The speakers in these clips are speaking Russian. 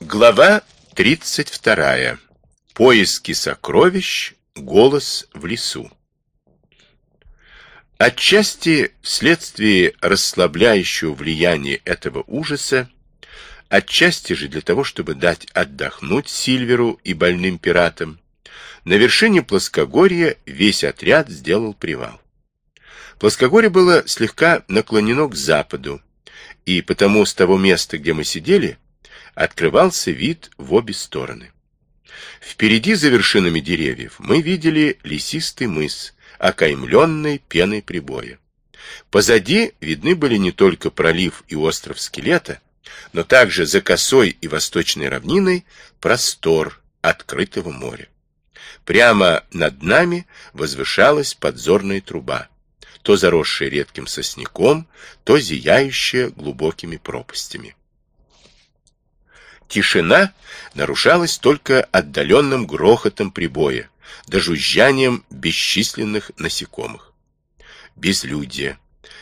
Глава 32. Поиски сокровищ. Голос в лесу. Отчасти вследствие расслабляющего влияния этого ужаса, отчасти же для того, чтобы дать отдохнуть Сильверу и больным пиратам, на вершине плоскогорья весь отряд сделал привал. Плоскогорье было слегка наклонено к западу, и потому с того места, где мы сидели, открывался вид в обе стороны. Впереди, за вершинами деревьев, мы видели лесистый мыс, окаймленный пеной прибоя. Позади видны были не только пролив и остров скелета, но также за косой и восточной равниной простор открытого моря. Прямо над нами возвышалась подзорная труба, то заросшая редким сосняком, то зияющая глубокими пропастями. Тишина нарушалась только отдаленным грохотом прибоя, да жужжанием бесчисленных насекомых. Безлюдие.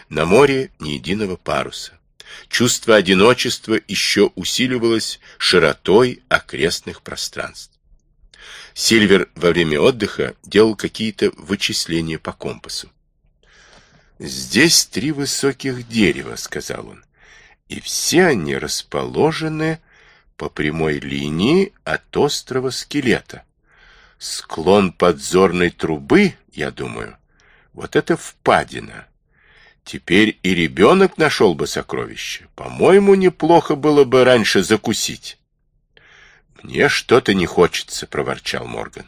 На море ни единого паруса. Чувство одиночества еще усиливалось широтой окрестных пространств. Сильвер во время отдыха делал какие-то вычисления по компасу. «Здесь три высоких дерева», — сказал он, — «и все они расположены по прямой линии от острова скелета. Склон подзорной трубы, я думаю, вот это впадина. Теперь и ребенок нашел бы сокровище. По-моему, неплохо было бы раньше закусить. Мне что-то не хочется, проворчал Морган.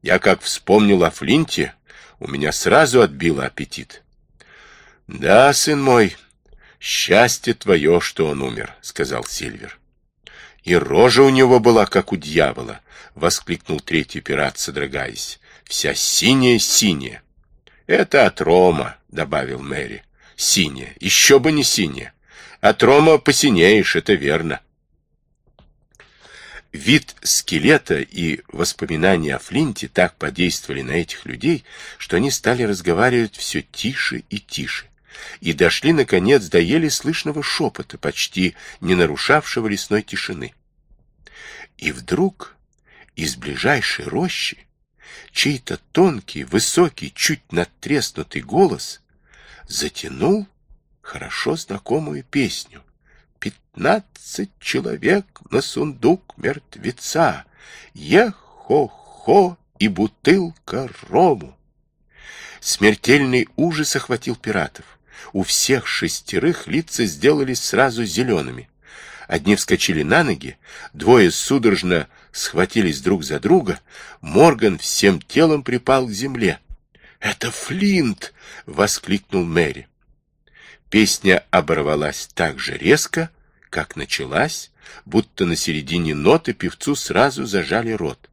Я как вспомнил о Флинте, у меня сразу отбило аппетит. Да, сын мой, счастье твое, что он умер, сказал Сильвер. И рожа у него была, как у дьявола, — воскликнул третий пират, содрогаясь. Вся синяя-синяя. — Это от Рома, — добавил Мэри. — Синяя. Еще бы не синяя. От Рома посинеешь, это верно. Вид скелета и воспоминания о Флинте так подействовали на этих людей, что они стали разговаривать все тише и тише и дошли, наконец, до еле слышного шепота, почти не нарушавшего лесной тишины. И вдруг из ближайшей рощи чей-то тонкий, высокий, чуть надтреснутый голос затянул хорошо знакомую песню. «Пятнадцать человек на сундук мертвеца, е-хо-хо и бутылка рому». Смертельный ужас охватил пиратов у всех шестерых лица сделались сразу зелеными. Одни вскочили на ноги, двое судорожно схватились друг за друга, Морган всем телом припал к земле. «Это Флинт!» — воскликнул Мэри. Песня оборвалась так же резко, как началась, будто на середине ноты певцу сразу зажали рот.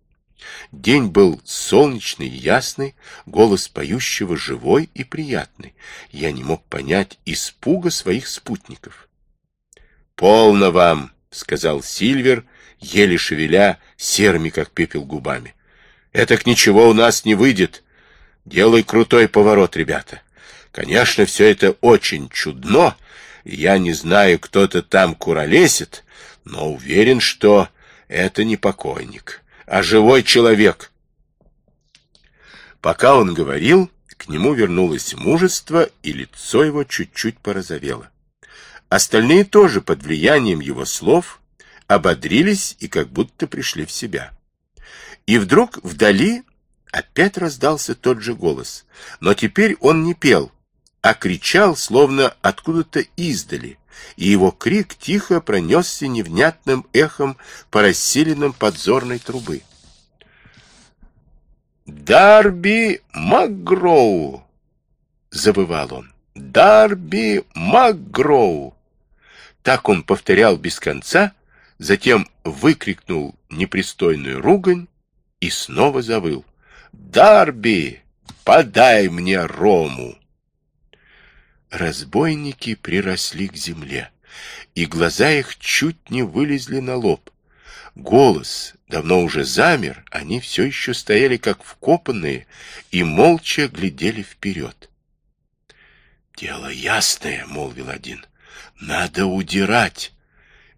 День был солнечный и ясный, голос поющего живой и приятный. Я не мог понять испуга своих спутников. «Полно вам!» — сказал Сильвер, еле шевеля серыми, как пепел, губами. «Этак ничего у нас не выйдет. Делай крутой поворот, ребята. Конечно, все это очень чудно. Я не знаю, кто-то там куролесит, но уверен, что это не покойник» а живой человек. Пока он говорил, к нему вернулось мужество, и лицо его чуть-чуть порозовело. Остальные тоже под влиянием его слов ободрились и как будто пришли в себя. И вдруг вдали опять раздался тот же голос, но теперь он не пел, а кричал, словно откуда-то издали, и его крик тихо пронесся невнятным эхом по расселенным подзорной трубы. «Дарби Макгроу!» — забывал он. «Дарби Макгроу!» Так он повторял без конца, затем выкрикнул непристойную ругань и снова завыл. «Дарби, подай мне рому!» Разбойники приросли к земле, и глаза их чуть не вылезли на лоб. Голос давно уже замер, они все еще стояли как вкопанные и молча глядели вперед. «Дело ясное», — молвил один, — «надо удирать.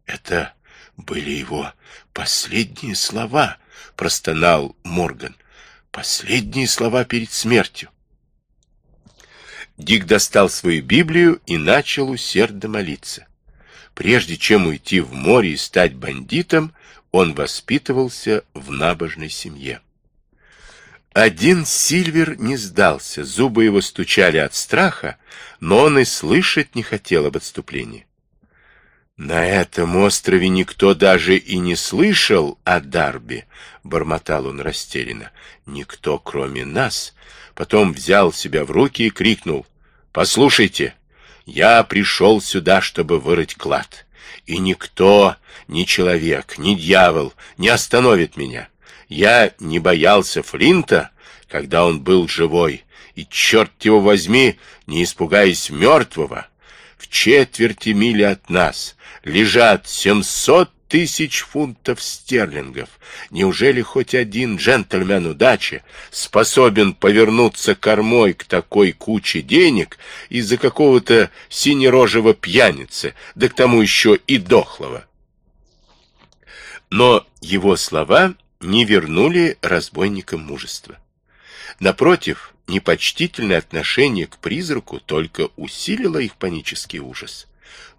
Это были его последние слова, простонал Морган. Последние слова перед смертью. Дик достал свою Библию и начал усердно молиться. Прежде чем уйти в море и стать бандитом, он воспитывался в набожной семье. Один Сильвер не сдался, зубы его стучали от страха, но он и слышать не хотел об отступлении. «На этом острове никто даже и не слышал о Дарби», — бормотал он растерянно. «Никто, кроме нас». Потом взял себя в руки и крикнул. «Послушайте, я пришел сюда, чтобы вырыть клад, и никто, ни человек, ни дьявол не остановит меня. Я не боялся Флинта, когда он был живой, и, черт его возьми, не испугаясь мертвого, в четверти мили от нас лежат семьсот тысяч фунтов стерлингов. Неужели хоть один джентльмен удачи способен повернуться кормой к такой куче денег из-за какого-то синерожего пьяницы, да к тому еще и дохлого? Но его слова не вернули разбойникам мужества. Напротив, непочтительное отношение к призраку только усилило их панический ужас.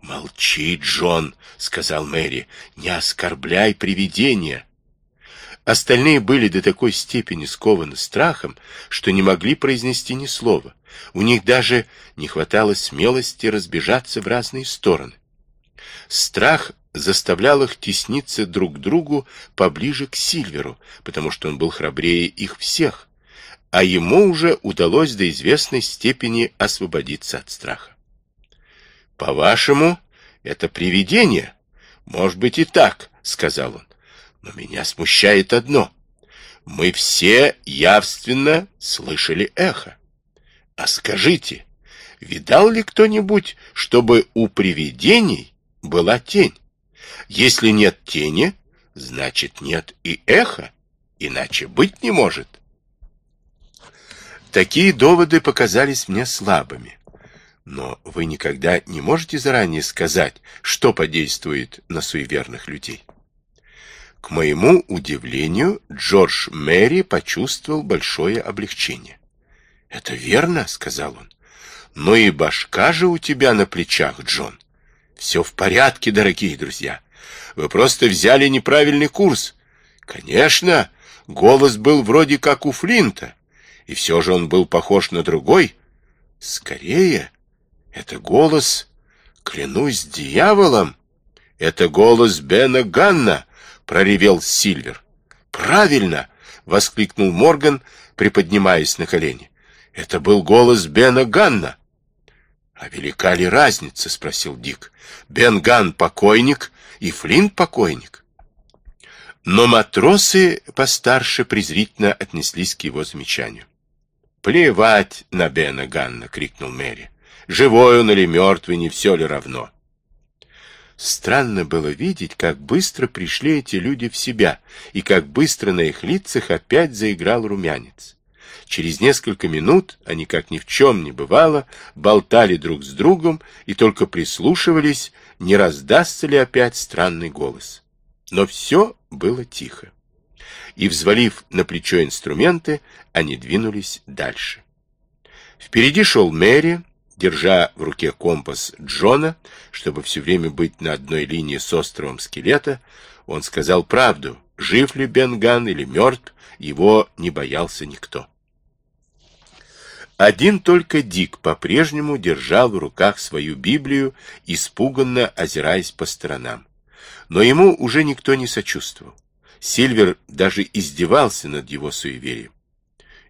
«Молчи, Джон», — сказал Мэри, — «не оскорбляй привидения». Остальные были до такой степени скованы страхом, что не могли произнести ни слова. У них даже не хватало смелости разбежаться в разные стороны. Страх заставлял их тесниться друг к другу поближе к Сильверу, потому что он был храбрее их всех, а ему уже удалось до известной степени освободиться от страха. «По-вашему, это привидение?» «Может быть и так», — сказал он. «Но меня смущает одно. Мы все явственно слышали эхо. А скажите, видал ли кто-нибудь, чтобы у привидений была тень? Если нет тени, значит нет и эха, иначе быть не может». Такие доводы показались мне слабыми. Но вы никогда не можете заранее сказать, что подействует на суеверных людей. К моему удивлению, Джордж Мэри почувствовал большое облегчение. «Это верно», — сказал он. «Но и башка же у тебя на плечах, Джон. Все в порядке, дорогие друзья. Вы просто взяли неправильный курс. Конечно, голос был вроде как у Флинта, и все же он был похож на другой. Скорее, это голос, клянусь дьяволом, это голос Бена Ганна, проревел Сильвер. Правильно, воскликнул Морган, приподнимаясь на колени. Это был голос Бена Ганна. А велика ли разница, спросил Дик. Бен Ган покойник и Флинт покойник. Но матросы постарше презрительно отнеслись к его замечанию. «Плевать на Бена Ганна!» — крикнул Мэри. «Живой он или мертвый, не все ли равно?» Странно было видеть, как быстро пришли эти люди в себя, и как быстро на их лицах опять заиграл румянец. Через несколько минут они, как ни в чем не бывало, болтали друг с другом и только прислушивались, не раздастся ли опять странный голос. Но все было тихо и, взвалив на плечо инструменты, они двинулись дальше. Впереди шел Мэри, держа в руке компас Джона, чтобы все время быть на одной линии с островом скелета, он сказал правду, жив ли Бенган или мертв, его не боялся никто. Один только Дик по-прежнему держал в руках свою Библию, испуганно озираясь по сторонам. Но ему уже никто не сочувствовал. Сильвер даже издевался над его суеверием.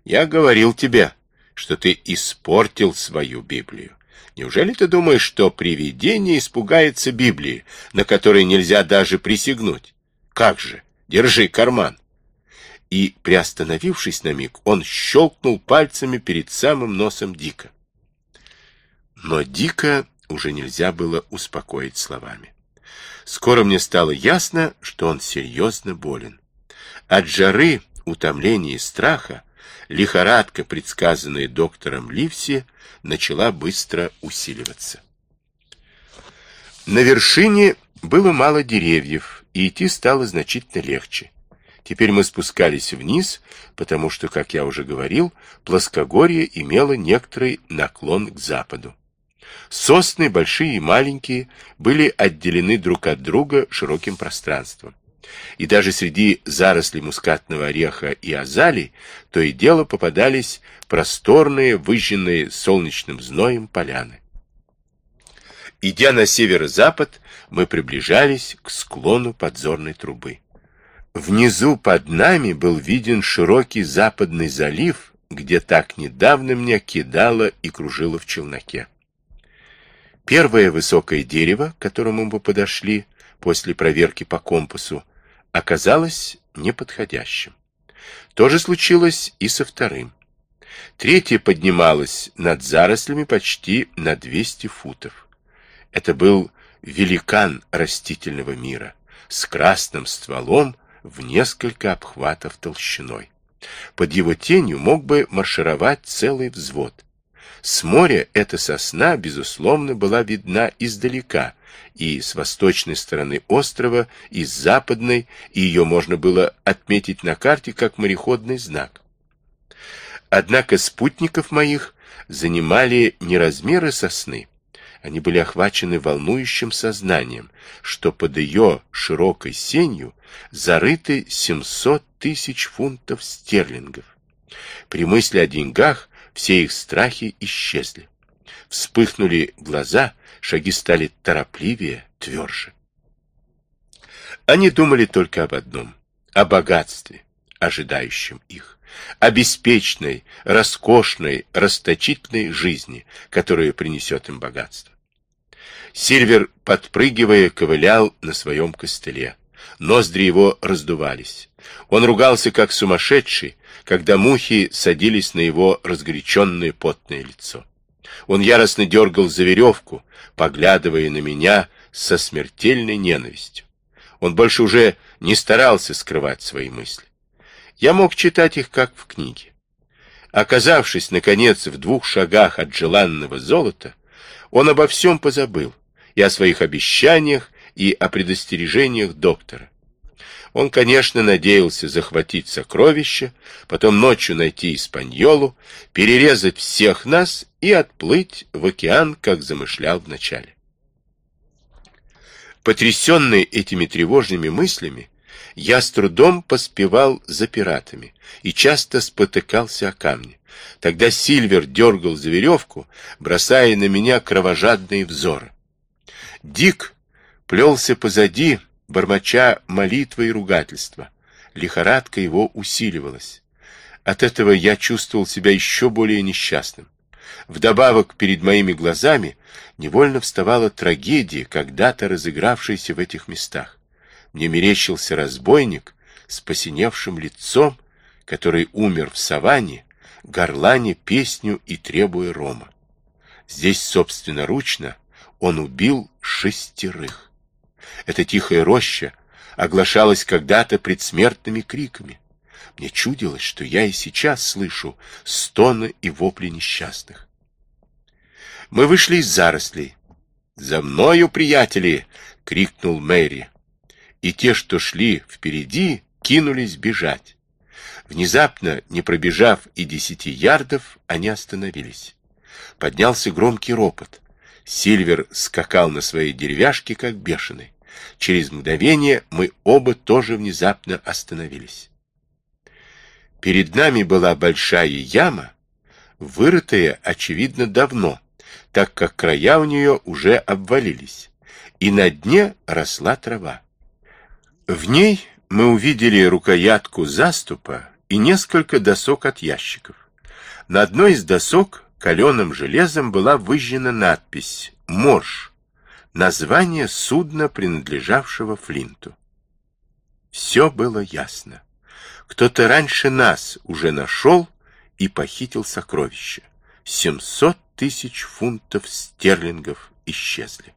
«Я говорил тебе, что ты испортил свою Библию. Неужели ты думаешь, что привидение испугается Библии, на которой нельзя даже присягнуть? Как же? Держи карман!» И, приостановившись на миг, он щелкнул пальцами перед самым носом Дика. Но Дика уже нельзя было успокоить словами. Скоро мне стало ясно, что он серьезно болен. От жары, утомления и страха лихорадка, предсказанная доктором Ливси, начала быстро усиливаться. На вершине было мало деревьев, и идти стало значительно легче. Теперь мы спускались вниз, потому что, как я уже говорил, плоскогорье имело некоторый наклон к западу. Сосны, большие и маленькие, были отделены друг от друга широким пространством. И даже среди зарослей мускатного ореха и азалий то и дело попадались просторные, выжженные солнечным зноем поляны. Идя на северо-запад, мы приближались к склону подзорной трубы. Внизу под нами был виден широкий западный залив, где так недавно мне кидало и кружило в челноке. Первое высокое дерево, к которому мы подошли после проверки по компасу, оказалось неподходящим. То же случилось и со вторым. Третье поднималось над зарослями почти на 200 футов. Это был великан растительного мира с красным стволом в несколько обхватов толщиной. Под его тенью мог бы маршировать целый взвод. С моря эта сосна, безусловно, была видна издалека, и с восточной стороны острова, и с западной, и ее можно было отметить на карте как мореходный знак. Однако спутников моих занимали не размеры сосны, они были охвачены волнующим сознанием, что под ее широкой сенью зарыты 700 тысяч фунтов стерлингов. При мысли о деньгах все их страхи исчезли. Вспыхнули глаза, шаги стали торопливее, тверже. Они думали только об одном — о богатстве, ожидающем их, о беспечной, роскошной, расточительной жизни, которую принесет им богатство. Сильвер, подпрыгивая, ковылял на своем костыле. Ноздри его раздувались. Он ругался, как сумасшедший, когда мухи садились на его разгоряченное потное лицо. Он яростно дергал за веревку, поглядывая на меня со смертельной ненавистью. Он больше уже не старался скрывать свои мысли. Я мог читать их, как в книге. Оказавшись, наконец, в двух шагах от желанного золота, он обо всем позабыл, и о своих обещаниях, и о предостережениях доктора. Он, конечно, надеялся захватить сокровища, потом ночью найти Испаньолу, перерезать всех нас и отплыть в океан, как замышлял вначале. Потрясенный этими тревожными мыслями, я с трудом поспевал за пиратами и часто спотыкался о камни. Тогда Сильвер дергал за веревку, бросая на меня кровожадные взоры. Дик плелся позади, бормоча молитвы и ругательства. Лихорадка его усиливалась. От этого я чувствовал себя еще более несчастным. Вдобавок перед моими глазами невольно вставала трагедия, когда-то разыгравшаяся в этих местах. Мне мерещился разбойник с посиневшим лицом, который умер в саванне, горлане песню и требуя рома. Здесь собственноручно он убил шестерых. Эта тихая роща оглашалась когда-то предсмертными криками. Мне чудилось, что я и сейчас слышу стоны и вопли несчастных. Мы вышли из зарослей. «За мною, приятели!» — крикнул Мэри. И те, что шли впереди, кинулись бежать. Внезапно, не пробежав и десяти ярдов, они остановились. Поднялся громкий ропот. Сильвер скакал на своей деревяшке, как бешеный. Через мгновение мы оба тоже внезапно остановились. Перед нами была большая яма, вырытая, очевидно, давно, так как края у нее уже обвалились, и на дне росла трава. В ней мы увидели рукоятку заступа и несколько досок от ящиков. На одной из досок каленым железом была выжжена надпись «Морж», название судна, принадлежавшего Флинту. Все было ясно. Кто-то раньше нас уже нашел и похитил сокровища. Семьсот тысяч фунтов стерлингов исчезли.